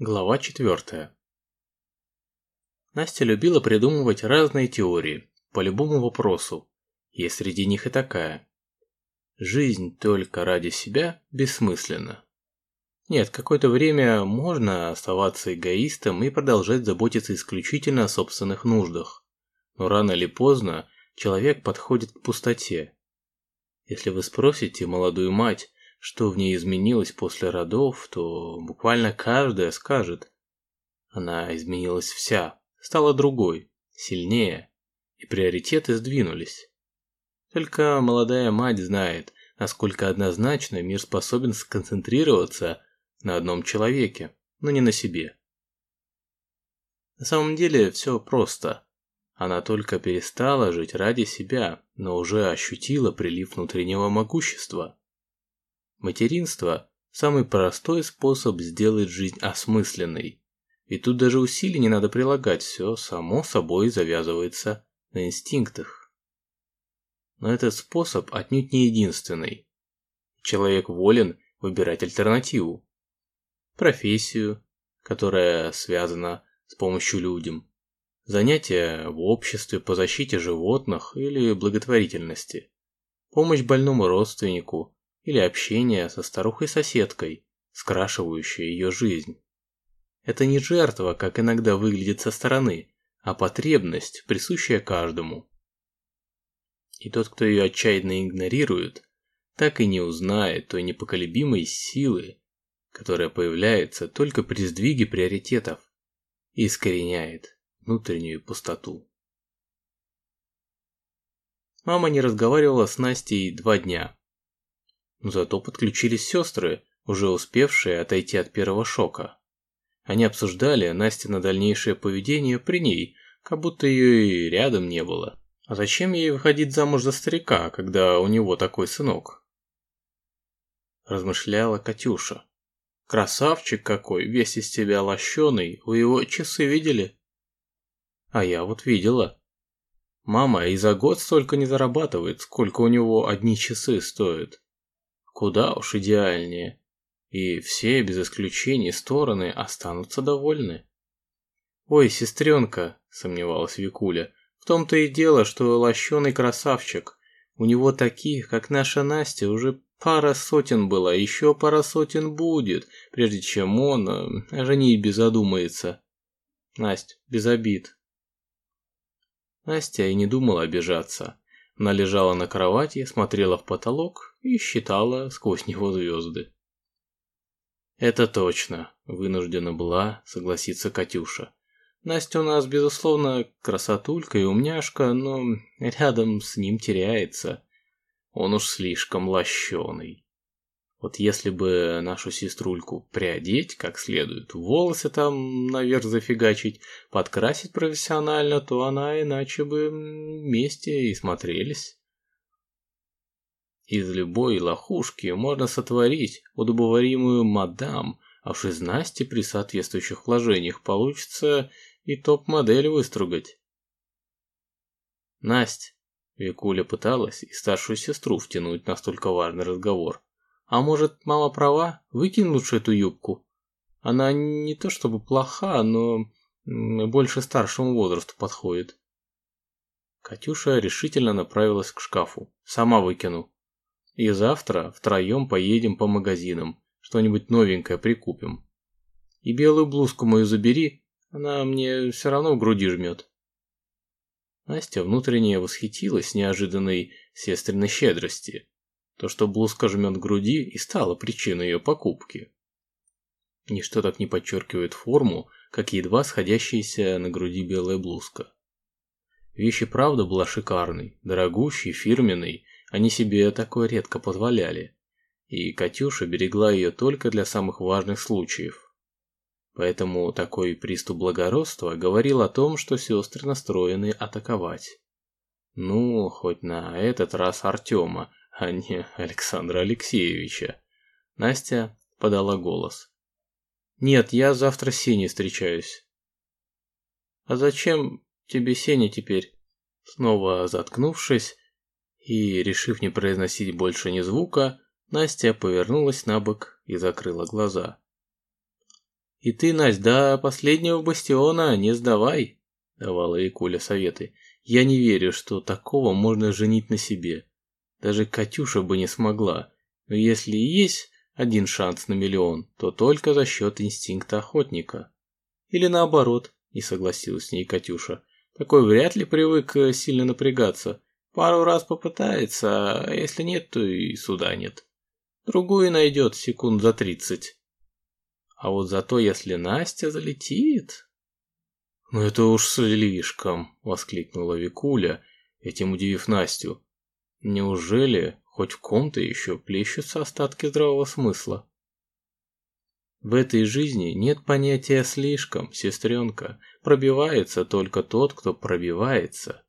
Глава 4. Настя любила придумывать разные теории по любому вопросу, и среди них и такая. Жизнь только ради себя бессмысленна. Нет, какое-то время можно оставаться эгоистом и продолжать заботиться исключительно о собственных нуждах. Но рано или поздно человек подходит к пустоте. Если вы спросите молодую мать, что в ней изменилось после родов, то буквально каждая скажет. Она изменилась вся, стала другой, сильнее, и приоритеты сдвинулись. Только молодая мать знает, насколько однозначно мир способен сконцентрироваться на одном человеке, но не на себе. На самом деле все просто. Она только перестала жить ради себя, но уже ощутила прилив внутреннего могущества. Материнство – самый простой способ сделать жизнь осмысленной. И тут даже усилий не надо прилагать, все само собой завязывается на инстинктах. Но этот способ отнюдь не единственный. Человек волен выбирать альтернативу. Профессию, которая связана с помощью людям. Занятия в обществе по защите животных или благотворительности. Помощь больному родственнику, или общение со старухой-соседкой, скрашивающей ее жизнь. Это не жертва, как иногда выглядит со стороны, а потребность, присущая каждому. И тот, кто ее отчаянно игнорирует, так и не узнает той непоколебимой силы, которая появляется только при сдвиге приоритетов и искореняет внутреннюю пустоту. Мама не разговаривала с Настей два дня. Зато подключились сестры, уже успевшие отойти от первого шока. Они обсуждали Насте на дальнейшее поведение при ней, как будто ее и рядом не было. А зачем ей выходить замуж за старика, когда у него такой сынок? Размышляла Катюша. Красавчик какой, весь из тебя лощеный, вы его часы видели? А я вот видела. Мама и за год столько не зарабатывает, сколько у него одни часы стоят куда уж идеальнее, и все, без исключения стороны, останутся довольны. «Ой, сестренка», – сомневалась Викуля, – «в том-то и дело, что лощеный красавчик. У него таких, как наша Настя, уже пара сотен была, еще пара сотен будет, прежде чем он о женитьбе задумается. Настя, без обид». Настя и не думала обижаться. Она лежала на кровати, смотрела в потолок и считала сквозь него звезды. «Это точно», – вынуждена была согласиться Катюша. «Настя у нас, безусловно, красотулька и умняшка, но рядом с ним теряется. Он уж слишком лощеный». Вот если бы нашу сеструльку приодеть как следует, волосы там наверх зафигачить, подкрасить профессионально, то она иначе бы вместе и смотрелись. Из любой лохушки можно сотворить удобоваримую мадам, а из Насти при соответствующих вложениях получится и топ-модель выстругать. Настя, Викуля пыталась и старшую сестру втянуть на столько важный разговор. А может, мама права? Выкинь лучше эту юбку. Она не то чтобы плоха, но больше старшему возрасту подходит. Катюша решительно направилась к шкафу. Сама выкину. И завтра втроем поедем по магазинам. Что-нибудь новенькое прикупим. И белую блузку мою забери, она мне все равно в груди жмет. Настя внутренне восхитилась неожиданной сестренной щедрости. То, что блузка жмет груди, и стало причиной ее покупки. Ничто так не подчеркивает форму, как едва сходящаяся на груди белая блузка. Вещь и правда была шикарной, дорогущей, фирменной, они себе такое редко позволяли. И Катюша берегла ее только для самых важных случаев. Поэтому такой приступ благородства говорил о том, что сестры настроены атаковать. Ну, хоть на этот раз Артема, а не Александра Алексеевича. Настя подала голос. «Нет, я завтра с Сеней встречаюсь». «А зачем тебе Сеня теперь?» Снова заткнувшись и, решив не произносить больше ни звука, Настя повернулась на бок и закрыла глаза. И ты, Настя, до последнего бастиона не сдавай, давала ей Коля советы. Я не верю, что такого можно женить на себе. Даже Катюша бы не смогла. Но если и есть один шанс на миллион, то только за счет инстинкта охотника. Или наоборот, не согласилась с ней Катюша. Такой вряд ли привык э, сильно напрягаться. Пару раз попытается, а если нет, то и суда нет. Другую найдет секунд за тридцать. А вот зато если Настя залетит... «Ну это уж слишком!» – воскликнула Викуля, этим удивив Настю. «Неужели хоть в ком-то еще плещутся остатки здравого смысла?» В этой жизни нет понятия «слишком», сестренка. Пробивается только тот, кто пробивается.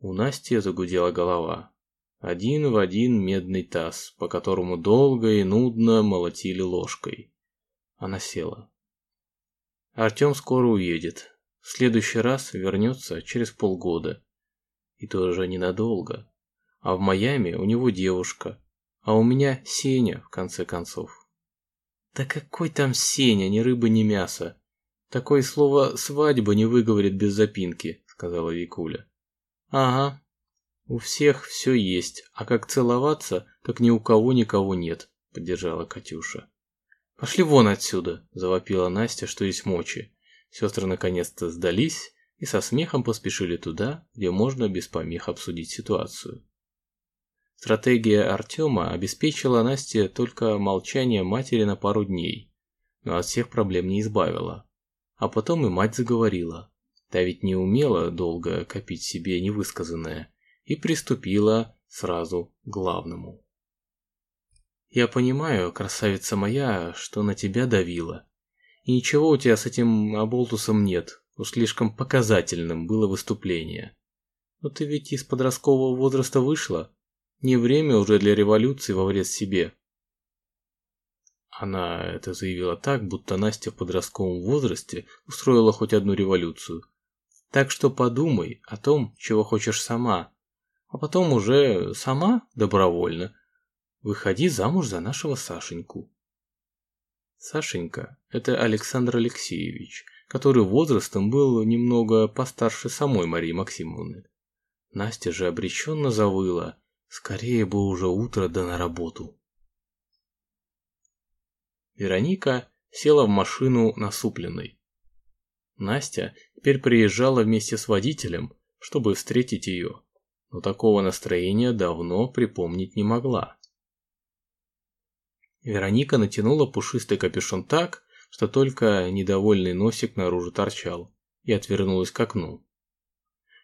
У Насти загудела голова. Один в один медный таз, по которому долго и нудно молотили ложкой. Она села. Артем скоро уедет. В следующий раз вернется через полгода. И тоже ненадолго. А в Майами у него девушка. А у меня Сеня, в конце концов. Да какой там Сеня, ни рыба, ни мясо. Такое слово «свадьба» не выговорит без запинки, сказала Викуля. Ага, у всех все есть, а как целоваться, так ни у кого никого нет, поддержала Катюша. Пошли вон отсюда, завопила Настя, что есть мочи. Сестры наконец-то сдались и со смехом поспешили туда, где можно без помех обсудить ситуацию. Стратегия Артема обеспечила Насте только молчание матери на пару дней, но от всех проблем не избавила. А потом и мать заговорила. Та ведь не умела долго копить себе невысказанное и приступила сразу к главному. «Я понимаю, красавица моя, что на тебя давила. И ничего у тебя с этим оболтусом нет, уж слишком показательным было выступление. Но ты ведь из подросткового возраста вышла, не время уже для революции во вред себе. Она это заявила так, будто Настя в подростковом возрасте устроила хоть одну революцию. Так что подумай о том, чего хочешь сама, а потом уже сама добровольно выходи замуж за нашего Сашеньку. Сашенька – это Александр Алексеевич, который возрастом был немного постарше самой Марии Максимовны. Настя же обреченно завыла, Скорее бы уже утро да на работу. Вероника села в машину насупленной. Настя теперь приезжала вместе с водителем, чтобы встретить ее, но такого настроения давно припомнить не могла. Вероника натянула пушистый капюшон так, что только недовольный носик наружу торчал, и отвернулась к окну.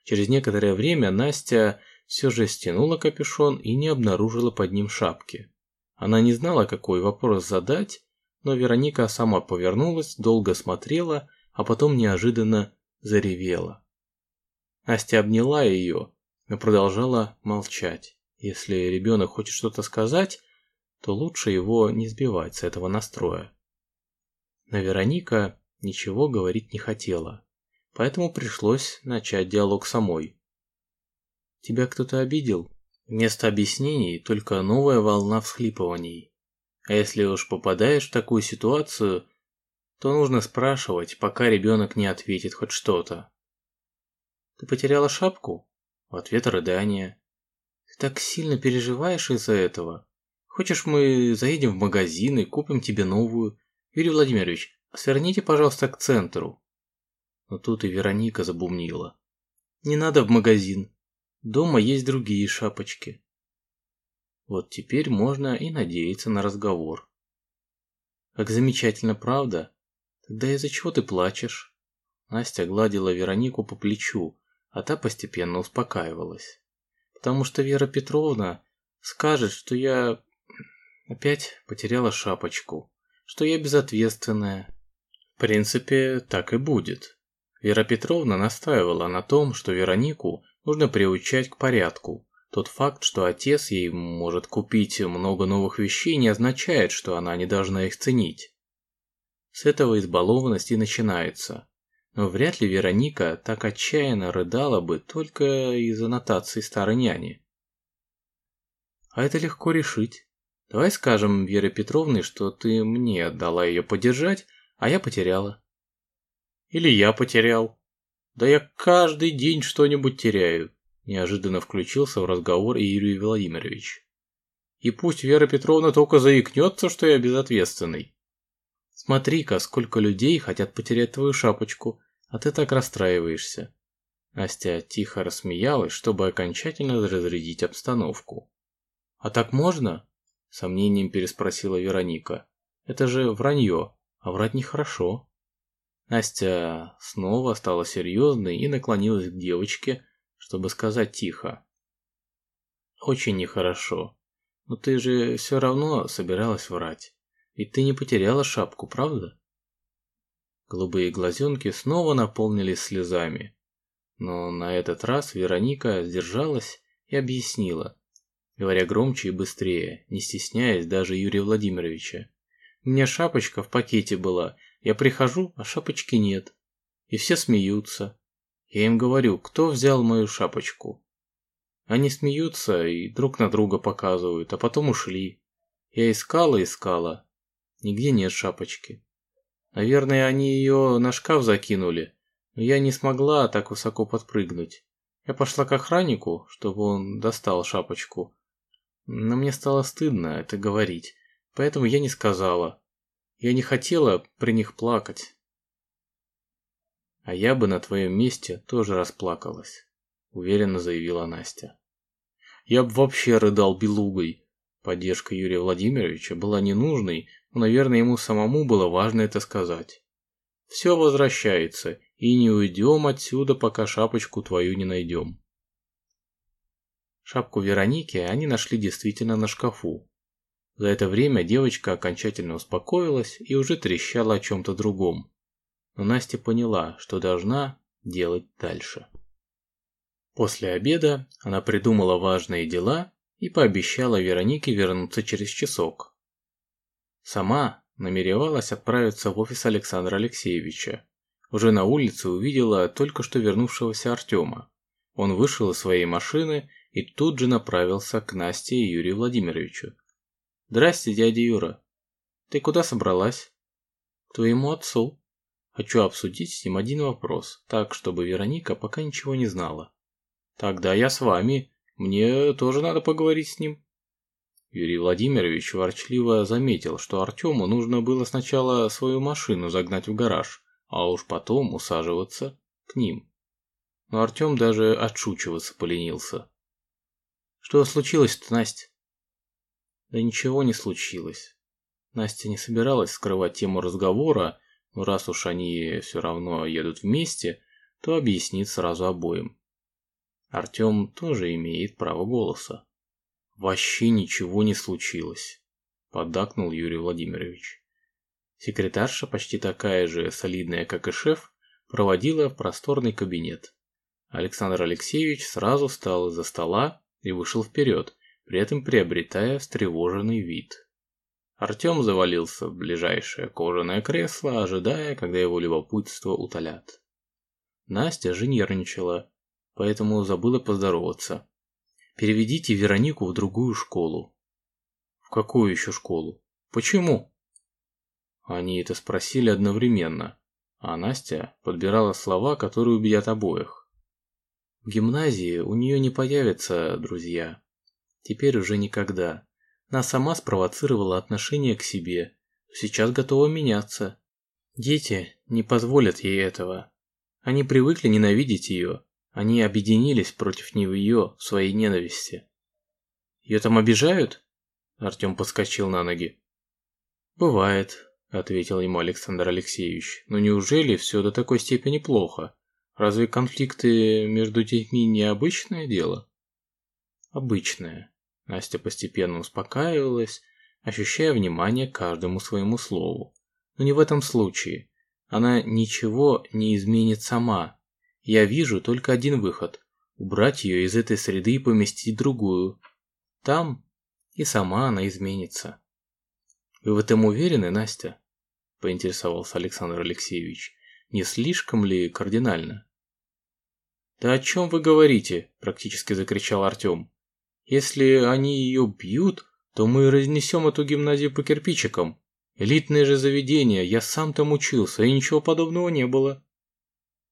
Через некоторое время Настя все же стянула капюшон и не обнаружила под ним шапки. Она не знала, какой вопрос задать, но Вероника сама повернулась, долго смотрела, а потом неожиданно заревела. Настя обняла ее, но продолжала молчать. Если ребенок хочет что-то сказать, то лучше его не сбивать с этого настроя. Но Вероника ничего говорить не хотела, поэтому пришлось начать диалог самой. Тебя кто-то обидел? Вместо объяснений только новая волна всхлипываний. А если уж попадаешь в такую ситуацию, то нужно спрашивать, пока ребенок не ответит хоть что-то. Ты потеряла шапку? В ответ рыдание. Ты так сильно переживаешь из-за этого. Хочешь, мы заедем в магазин и купим тебе новую? Юрий Владимирович, сверните, пожалуйста, к центру. Но тут и Вероника забумнила. Не надо в магазин. Дома есть другие шапочки. Вот теперь можно и надеяться на разговор. Как замечательно, правда? Тогда из-за чего ты плачешь? Настя гладила Веронику по плечу, а та постепенно успокаивалась. Потому что Вера Петровна скажет, что я опять потеряла шапочку, что я безответственная. В принципе, так и будет. Вера Петровна настаивала на том, что Веронику нужно приучать к порядку. Тот факт, что отец ей может купить много новых вещей, не означает, что она не должна их ценить. С этого избалованность и начинается. Но вряд ли Вероника так отчаянно рыдала бы только из аннотации старой няни. А это легко решить. Давай скажем Вере Петровне, что ты мне отдала ее подержать, а я потеряла. Или я потерял. Да я каждый день что-нибудь теряю. Неожиданно включился в разговор Юрий Владимирович. И пусть Вера Петровна только заикнется, что я безответственный. Смотри-ка, сколько людей хотят потерять твою шапочку, а ты так расстраиваешься. Настя тихо рассмеялась, чтобы окончательно разрядить обстановку. «А так можно?» – сомнением переспросила Вероника. «Это же вранье, а врать нехорошо». Настя снова стала серьезной и наклонилась к девочке, чтобы сказать тихо. «Очень нехорошо. Но ты же все равно собиралась врать. Ведь ты не потеряла шапку, правда?» Голубые глазенки снова наполнились слезами. Но на этот раз Вероника сдержалась и объяснила, говоря громче и быстрее, не стесняясь даже Юрия Владимировича. «У меня шапочка в пакете была, я прихожу, а шапочки нет. И все смеются. Я им говорю, кто взял мою шапочку. Они смеются и друг на друга показывают, а потом ушли. Я искала, искала. Нигде нет шапочки. Наверное, они ее на шкаф закинули, но я не смогла так высоко подпрыгнуть. Я пошла к охраннику, чтобы он достал шапочку. Но мне стало стыдно это говорить, поэтому я не сказала. Я не хотела при них плакать. А я бы на твоем месте тоже расплакалась, уверенно заявила Настя. Я бы вообще рыдал белугой. Поддержка Юрия Владимировича была ненужной, но, наверное, ему самому было важно это сказать. Все возвращается, и не уйдем отсюда, пока шапочку твою не найдем. Шапку Вероники они нашли действительно на шкафу, за это время девочка окончательно успокоилась и уже трещала о чем-то другом. Но Настя поняла, что должна делать дальше. После обеда она придумала важные дела и пообещала Веронике вернуться через часок. Сама намеревалась отправиться в офис Александра Алексеевича. Уже на улице увидела только что вернувшегося Артема. Он вышел из своей машины и тут же направился к Насте и Юрию Владимировичу. «Здрасте, дядя Юра. Ты куда собралась?» «К твоему отцу. Хочу обсудить с ним один вопрос, так, чтобы Вероника пока ничего не знала». «Тогда я с вами. Мне тоже надо поговорить с ним». Юрий Владимирович ворчливо заметил, что Артему нужно было сначала свою машину загнать в гараж, а уж потом усаживаться к ним. Но Артем даже отшучиваться поленился. «Что случилось-то, Настя?» Да ничего не случилось. Настя не собиралась скрывать тему разговора, но раз уж они все равно едут вместе, то объяснит сразу обоим. Артем тоже имеет право голоса. Вообще ничего не случилось, поддакнул Юрий Владимирович. Секретарша, почти такая же солидная, как и шеф, проводила в просторный кабинет. Александр Алексеевич сразу встал из-за стола и вышел вперед, при этом приобретая встревоженный вид. Артем завалился в ближайшее кожаное кресло, ожидая, когда его любопытство утолят. Настя же нервничала, поэтому забыла поздороваться. «Переведите Веронику в другую школу». «В какую еще школу? Почему?» Они это спросили одновременно, а Настя подбирала слова, которые убедят обоих. В гимназии у нее не появятся друзья, Теперь уже никогда. Она сама спровоцировала отношение к себе. Сейчас готова меняться. Дети не позволят ей этого. Они привыкли ненавидеть ее. Они объединились против нее в своей ненависти. Ее там обижают? Артем подскочил на ноги. Бывает, ответил ему Александр Алексеевич. Но неужели все до такой степени плохо? Разве конфликты между детьми не обычное дело? Обычное. Настя постепенно успокаивалась, ощущая внимание каждому своему слову. Но не в этом случае. Она ничего не изменит сама. Я вижу только один выход – убрать ее из этой среды и поместить другую. Там и сама она изменится. «Вы в этом уверены, Настя?» – поинтересовался Александр Алексеевич. «Не слишком ли кардинально?» «Да о чем вы говорите?» – практически закричал Артем. Если они ее бьют, то мы разнесем эту гимназию по кирпичикам. Элитное же заведение, я сам там учился, и ничего подобного не было.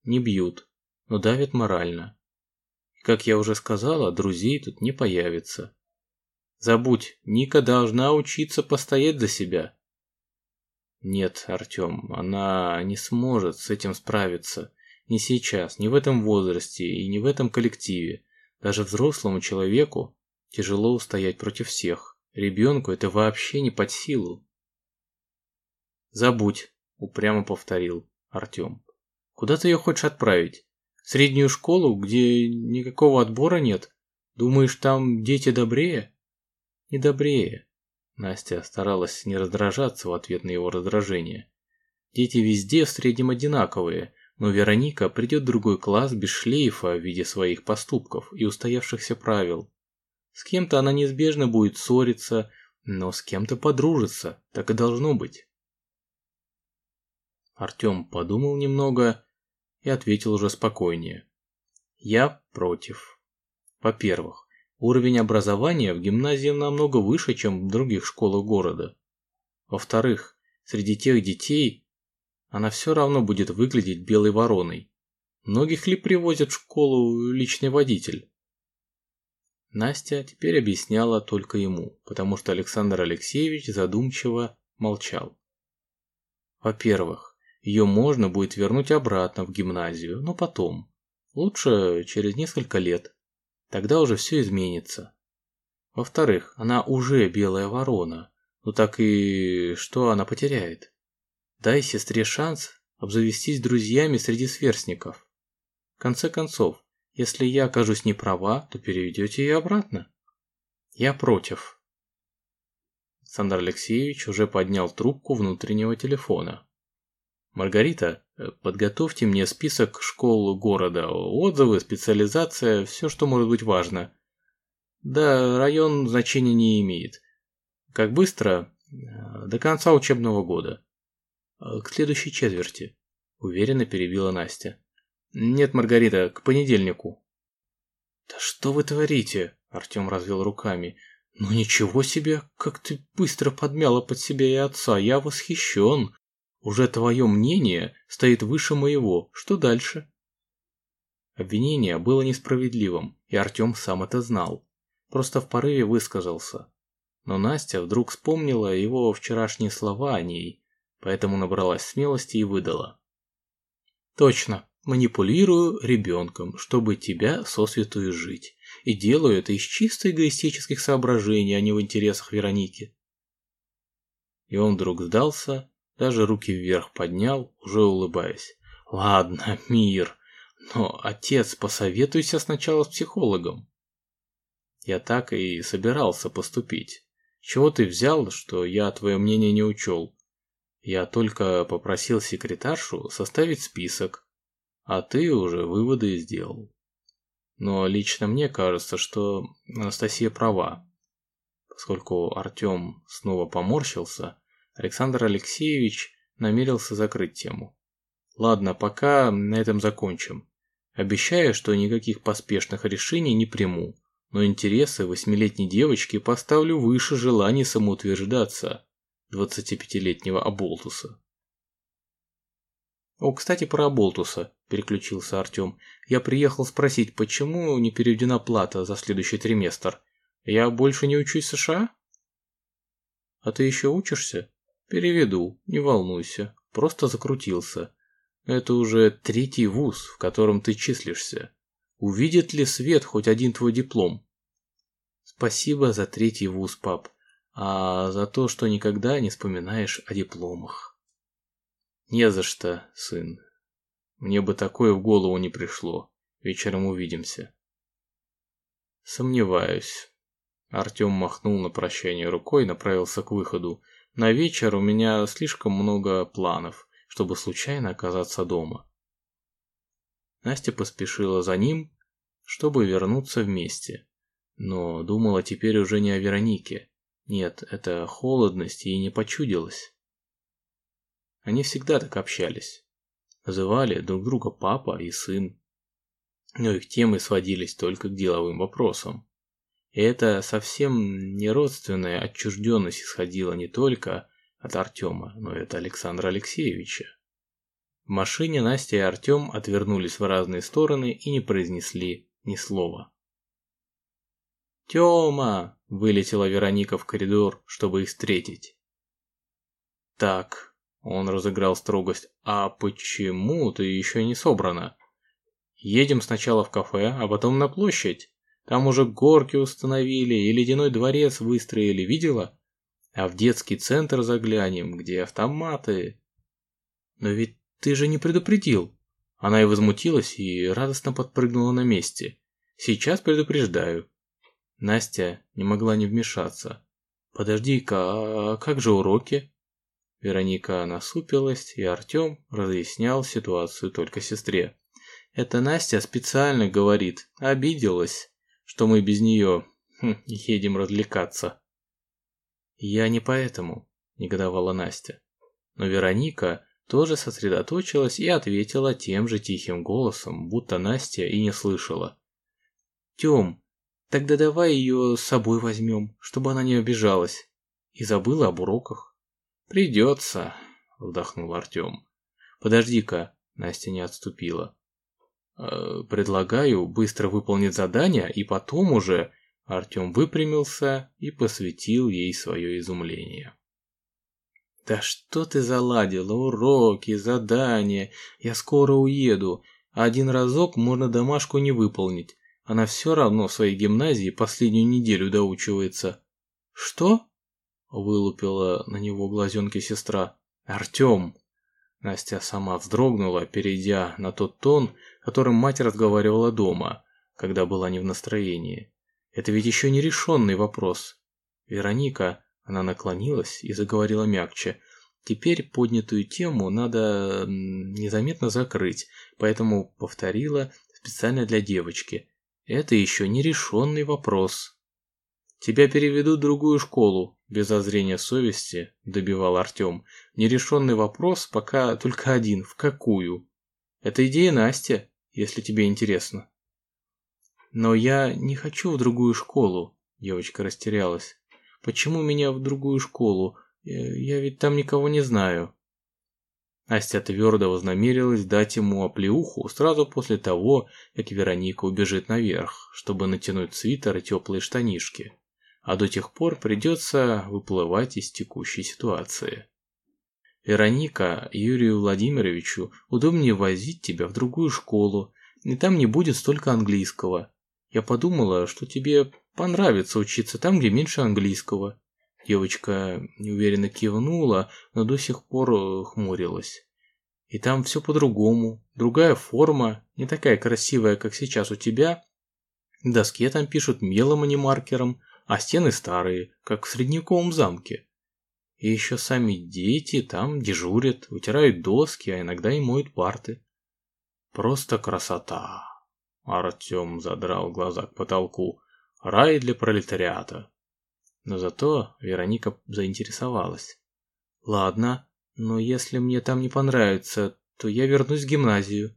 Не бьют, но давят морально. И, как я уже сказала, друзей тут не появится. Забудь, Ника должна учиться постоять за себя. Нет, Артем, она не сможет с этим справиться. Не сейчас, не в этом возрасте и не в этом коллективе. Даже взрослому человеку тяжело устоять против всех. Ребенку это вообще не под силу. «Забудь», – упрямо повторил Артем. «Куда ты ее хочешь отправить? В среднюю школу, где никакого отбора нет? Думаешь, там дети добрее?» «Не добрее». Настя старалась не раздражаться в ответ на его раздражение. «Дети везде в среднем одинаковые, но Вероника придет в другой класс без шлейфа в виде своих поступков и устоявшихся правил. С кем-то она неизбежно будет ссориться, но с кем-то подружится, так и должно быть. Артем подумал немного и ответил уже спокойнее. Я против. Во-первых, уровень образования в гимназии намного выше, чем в других школах города. Во-вторых, среди тех детей она все равно будет выглядеть белой вороной. Многих ли привозят в школу личный водитель? Настя теперь объясняла только ему, потому что Александр Алексеевич задумчиво молчал. Во-первых, ее можно будет вернуть обратно в гимназию, но потом. Лучше через несколько лет. Тогда уже все изменится. Во-вторых, она уже белая ворона. Ну так и что она потеряет? Дай сестре шанс обзавестись друзьями среди сверстников. В конце концов, если я окажусь не права, то переведете ее обратно. Я против. Александр Алексеевич уже поднял трубку внутреннего телефона. Маргарита, э, подготовьте мне список школ города, отзывы, специализация, все, что может быть важно. Да, район значения не имеет. Как быстро? Э, до конца учебного года. Э, к следующей четверти, уверенно перебила Настя. Нет, Маргарита, к понедельнику. Да что вы творите? Артем развел руками. Ну ничего себе, как ты быстро подмяла под себя и отца, я восхищен. Уже твое мнение стоит выше моего. Что дальше? Обвинение было несправедливым, и Артем сам это знал. Просто в порыве высказался. Но Настя вдруг вспомнила его вчерашние слова о ней, поэтому набралась смелости и выдала. Точно, манипулирую ребенком, чтобы тебя сосветую жить. И делаю это из чисто эгоистических соображений, а не в интересах Вероники. И он вдруг сдался даже руки вверх поднял, уже улыбаясь. Ладно, мир. Но, отец, посоветуйся сначала с психологом. Я так и собирался поступить. Чего ты взял, что я твое мнение не учел? Я только попросил секретаршу составить список, а ты уже выводы сделал. Но лично мне кажется, что Анастасия права. Поскольку Артем снова поморщился, Александр Алексеевич намерился закрыть тему. Ладно, пока на этом закончим. Обещаю, что никаких поспешных решений не приму, но интересы восьмилетней девочки поставлю выше желаний самоутверждаться 25-летнего Аболтуса. «О, кстати, про Аболтуса», – переключился Артем. «Я приехал спросить, почему не переведена плата за следующий триместр? Я больше не учусь в США?» «А ты еще учишься?» Переведу, не волнуйся, просто закрутился. Это уже третий вуз, в котором ты числишься. Увидит ли свет хоть один твой диплом? Спасибо за третий вуз, пап, а за то, что никогда не вспоминаешь о дипломах. Не за что, сын. Мне бы такое в голову не пришло. Вечером увидимся. Сомневаюсь. Артем махнул на прощание рукой и направился к выходу, на вечер у меня слишком много планов, чтобы случайно оказаться дома. Настя поспешила за ним, чтобы вернуться вместе. Но думала теперь уже не о Веронике. Нет, это холодность ей не почудилась. Они всегда так общались. Называли друг друга папа и сын. Но их темы сводились только к деловым вопросам. И эта совсем не родственная отчужденность исходила не только от Артема, но это Александра Алексеевича. В машине Настя и Артем отвернулись в разные стороны и не произнесли ни слова. «Тема!» – вылетела Вероника в коридор, чтобы их встретить. «Так», – он разыграл строгость, – «а почему ты еще не собрана? Едем сначала в кафе, а потом на площадь. Там уже горки установили и ледяной дворец выстроили, видела? А в детский центр заглянем, где автоматы. Но ведь ты же не предупредил. Она и возмутилась, и радостно подпрыгнула на месте. Сейчас предупреждаю. Настя не могла не вмешаться. «Подожди-ка, а как же уроки?» Вероника насупилась, и Артем разъяснял ситуацию только сестре. «Это Настя специально говорит, обиделась что мы без нее хм, едем развлекаться. Я не поэтому, негодовала Настя. Но Вероника тоже сосредоточилась и ответила тем же тихим голосом, будто Настя и не слышала. Тем, тогда давай ее с собой возьмем, чтобы она не обижалась. И забыла об уроках. Придется, вздохнул Артем. Подожди-ка, Настя не отступила. Э, предлагаю быстро выполнить задание и потом уже Артем выпрямился и посвятил ей свое изумление. «Да что ты заладила? Уроки, задания. Я скоро уеду. Один разок можно домашку не выполнить. Она все равно в своей гимназии последнюю неделю доучивается». «Что?» – вылупила на него глазенки сестра. «Артем!» Настя сама вздрогнула, перейдя на тот тон, которым мать разговаривала дома, когда была не в настроении. Это ведь еще не решенный вопрос. Вероника, она наклонилась и заговорила мягче. Теперь поднятую тему надо незаметно закрыть, поэтому повторила специально для девочки. Это еще не решенный вопрос. Тебя переведут в другую школу, без озрения совести, добивал Артем. Нерешенный вопрос пока только один, в какую? Это идея Насти если тебе интересно. Но я не хочу в другую школу, девочка растерялась. Почему меня в другую школу? Э, я ведь там никого не знаю. Настя твердо вознамерилась дать ему оплеуху сразу после того, как Вероника убежит наверх, чтобы натянуть свитер и теплые штанишки. А до тех пор придется выплывать из текущей ситуации. Вероника, Юрию Владимировичу удобнее возить тебя в другую школу, и там не будет столько английского. Я подумала, что тебе понравится учиться там, где меньше английского. Девочка неуверенно кивнула, но до сих пор э, хмурилась. И там все по-другому, другая форма, не такая красивая, как сейчас у тебя. В доске там пишут мелом, а не маркером, а стены старые, как в средневековом замке. И еще сами дети там дежурят, вытирают доски, а иногда и моют парты. Просто красота. Артем задрал глаза к потолку. Рай для пролетариата. Но зато Вероника заинтересовалась. Ладно, но если мне там не понравится, то я вернусь в гимназию.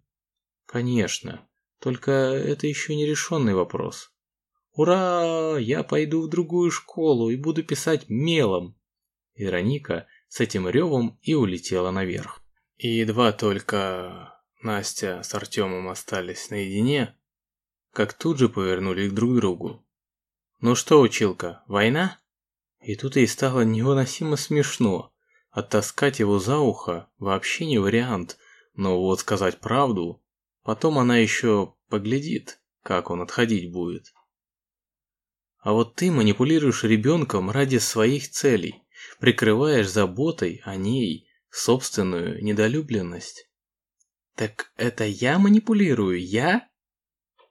Конечно, только это еще не решенный вопрос. Ура! Я пойду в другую школу и буду писать мелом. Вероника с этим ревом и улетела наверх. И едва только Настя с Артемом остались наедине, как тут же повернули друг к другу. «Ну что, училка, война?» И тут ей стало невыносимо смешно. Оттаскать его за ухо вообще не вариант, но вот сказать правду, потом она еще поглядит, как он отходить будет. А вот ты манипулируешь ребенком ради своих целей прикрываешь заботой о ней собственную недолюбленность. Так это я манипулирую, я?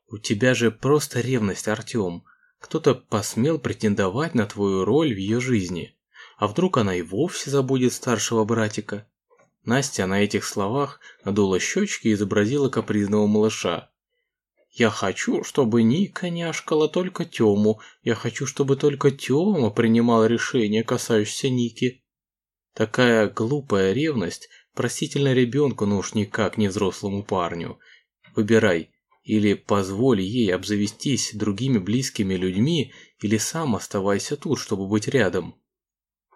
У тебя же просто ревность, Артем. Кто-то посмел претендовать на твою роль в ее жизни. А вдруг она и вовсе забудет старшего братика? Настя на этих словах надула щечки и изобразила капризного малыша. Я хочу, чтобы Ника няшкала только Тему. Я хочу, чтобы только Тема принимал решения, касающиеся Ники. Такая глупая ревность простительна ребенку, но уж никак не взрослому парню. Выбирай, или позволь ей обзавестись другими близкими людьми, или сам оставайся тут, чтобы быть рядом.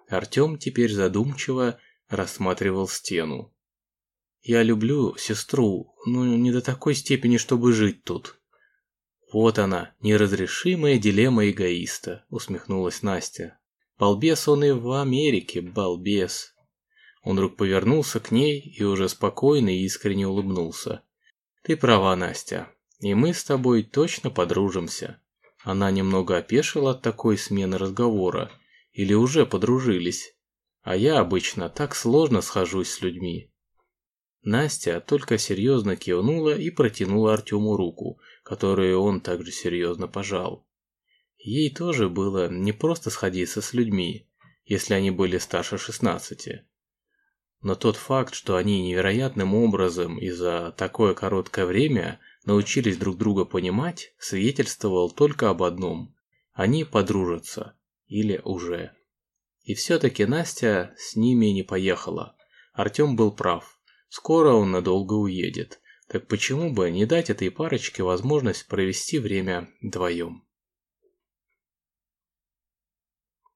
Артем теперь задумчиво рассматривал стену. «Я люблю сестру, но не до такой степени, чтобы жить тут». «Вот она, неразрешимая дилемма эгоиста», — усмехнулась Настя. «Балбес он и в Америке, балбес». Он вдруг повернулся к ней и уже спокойно и искренне улыбнулся. «Ты права, Настя, и мы с тобой точно подружимся». Она немного опешила от такой смены разговора. Или уже подружились. А я обычно так сложно схожусь с людьми. Настя только серьезно кивнула и протянула Артему руку, которую он также серьезно пожал. Ей тоже было не просто сходиться с людьми, если они были старше 16. Но тот факт, что они невероятным образом и за такое короткое время научились друг друга понимать, свидетельствовал только об одном – они подружатся. Или уже. И все-таки Настя с ними не поехала. Артем был прав. Скоро он надолго уедет. Так почему бы не дать этой парочке возможность провести время вдвоем?